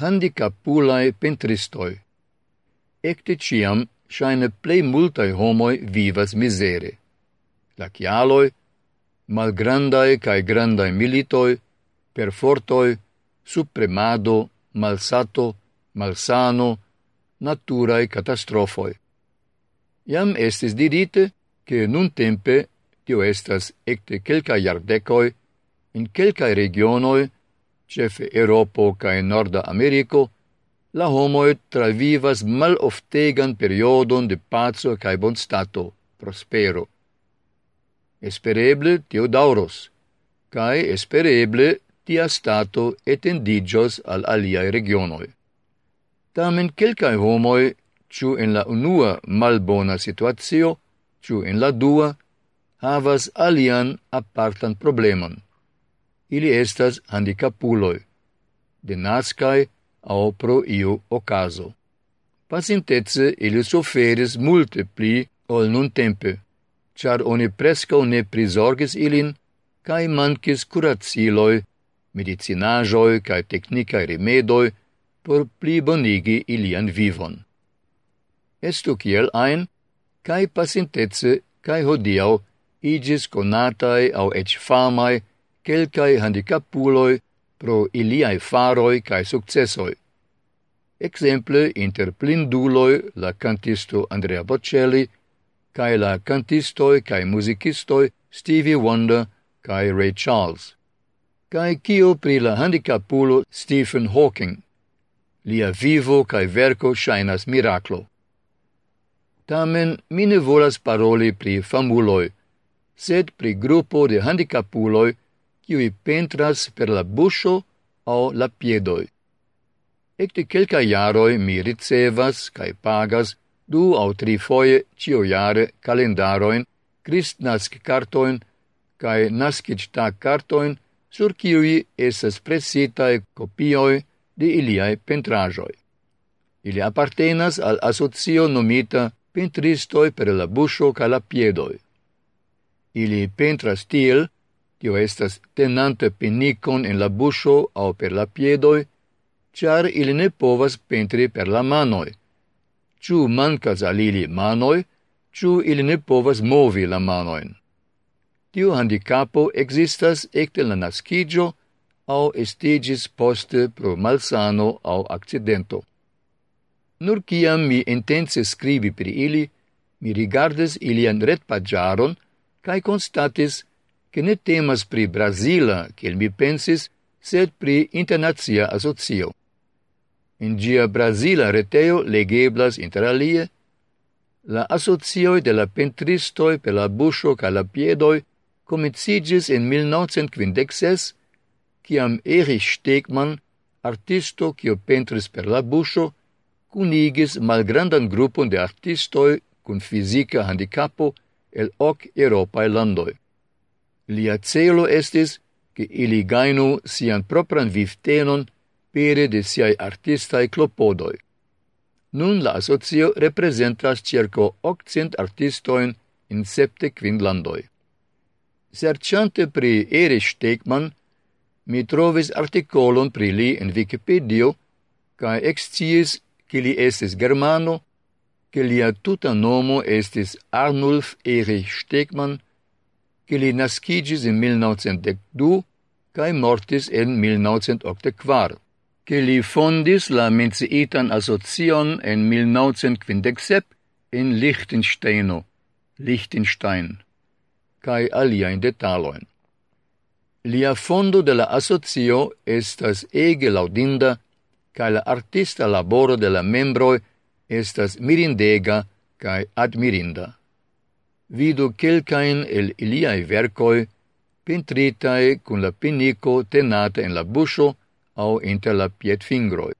handicapulae pentristoi. Ecte ciam, shaine plei multae homoi vivas misere. La cialoi, malgrandae cae grandae militoi, perfortoi, supremado, malsato, malsano, naturae catastrofoi. Iam estis dirite, che nun tempe, tio estas ecte quelca iardecoi, in quelcae regionoi cefe Europo cae Norda Americo, la homoi travivas maloftegan periodon de pazzo cae bonstato, prospero. Espereble tio dauros, cae espereble tia stato etendigios al aliae regionoi. Tamen quelcae homoi, ciu en la unua malbona situatio, ciu en la dua, havas alian apartan problemon ili estas handicapuloi, de nascae au pro iu ocaso. Pacientece ili soferis multe pli ol nun tempe, char oni prescau ne prisorgis ilin, cae mancis curaciloi, medicinajoi cae technicae remedoi por pli bonigi ilian vivon. Estu kiel ein, cae pacientece cae hodiau igis conatae au ec famae quelcae handicapuloi pro iliae faroi cae successoi. Exemple, inter plinduloi la cantisto Andrea Bocelli, cae la cantistoi cae musicistoi Stevie Wonder cae Ray Charles. Cae cio pri la handicapulo Stephen Hawking. Lia vivo cae verco shainas miraclo. Tamen, mine volas paroli pri famuloi, sed pri gruppo de handicapuloi qui pentras per la buscio au la piedoi. Ecte quelca iaroi mi ricevas cae pagas du au tri foie cio iare calendaroin, cristnasc cartoin, cae nascicta cartoin, sur ciui esas presitae copioi de iliae pentrajoi. Ili appartenas al asocio nomita pentristoi per la buscio ca la piedoi. Ili pentras tiel, tio estas tenante penicon en la buscio au per la piedoi, char ili ne povas pentri per la manoi. Ciu mancas al ili manoi, ciu ili ne povas movi la manoin. Tiu handicapo existas ecte la nascigio au estigis poste pro malsano au accidento. Nur ciam mi intense scrivi pri ili, mi rigardes ilian retpagiaron cae constatis che ne temas pri Brasila, kiel mi pensis, sed pri internazia asocio. In gia Brasila reteo legeblas interalie la asocioi de la pentristoi per la buscio ca la piedoi comicigis in 1956, ciam Erich Stegmann, artisto cio pentris per la buscio, cunigis malgrandan gruppon de artistoi cun fisica handicapo el hoc Europae landoi. Lia celo estis, che ili gainu sian propran vivtenon pere de siai artistae clopodoi. Nun la asocio representas circo 800 artistoin in septe quindlandoi. Serciante pri Erich Stegman, mi trovis articolon pri li in Wikipedia, ca exciis che li estis germano, che lia tuta nomo estis Arnulf Erich Stegman, che li nascigis in 1912 cae mortis en 1984, che li fondis la menciitan asocion en 1957 in Liechtensteino, Liechtenstein, cae aliaen detaloin. Lia fondo de la asocio estas ege laudinda, cae la artista laboro de la membroi estas mirindega cae admirinda vidu quelcain el iliai vercoi pentritae cun la pinico tenata en la buscio au inter la piet fingroi.